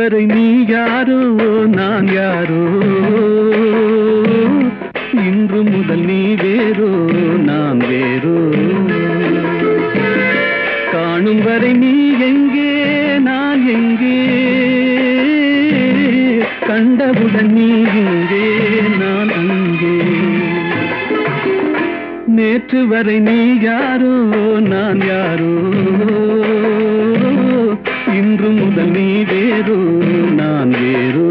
இதுவரை நீ யாரோ? நான் யாரோ? இன்று முதல் நீ வேறோ? நான் வேறோ? காணும் வரை நீ எங்கே? நான் எங்கே? கண்டவுடன் நீ இங்கே? நான் அங்கே? நேற்று வரை நீ யாரோ? நான் யாரோ? இன்று முதல் நீ வேறு நான் வேறு.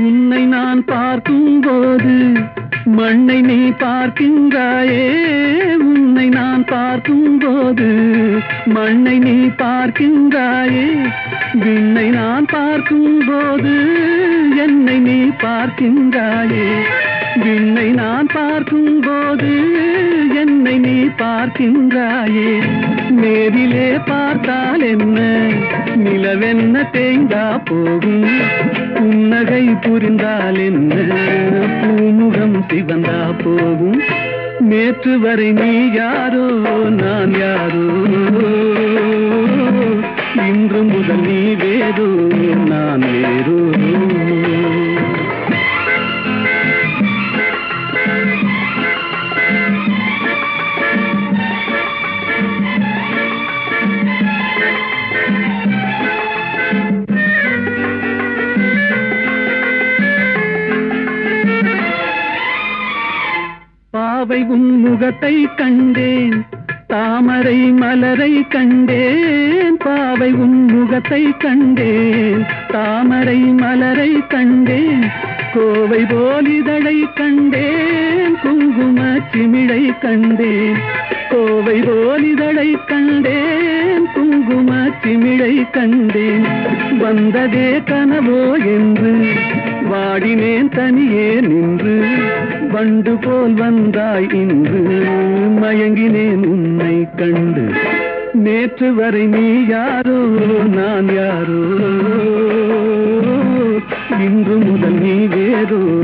உன்னை நான் பார்க்கும்போது மண்ணை நீ பார்க்கின்றாயே நான் பார்க்கும் போது மண்ணை நீ பார்க்கின்றாயே. விண்ணை நான் பார்க்கும் போது என்னை நீ பார்க்கின்றாயே. விண்ணை நான் பார்க்கும் போது என்னை நீ பார்க்கின்றாயே. நேரிலே பார்த்தால் என்ன? நிலவென்ன தேய்ந்தா போகும்? புன்னகை புரிந்தால் என்ன? பூமுகம் சிவந்தா போகும்? நேற்று வரை நீ யாரோ நான் யாரோ? இன்று முதல் நீ வேறோ நான் வேறோ? பாவை உன் முகத்தை கண்டேன். தாமரை மலரை கண்டேன். பாவை உன் முகத்தை கண்டேன். தாமரை மலரை கண்டேன். கோவை போலிதழை கண்டேன். குங்கும சிமிழை கண்டேன். கோவை போலிதழை கண்டேன். குங்கும சிமிழை கண்டேன். வந்ததே கனவோ என்று. வாடினேன் தனியே நின்று. வண்டு போல் வந்தாய் இன்று. மயங்கினேன் உன்னை கண்டு. நேற்று வரை நீ யாரோ நான் யாரோ. இன்று முதல் நீ வேறோ.